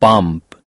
Pump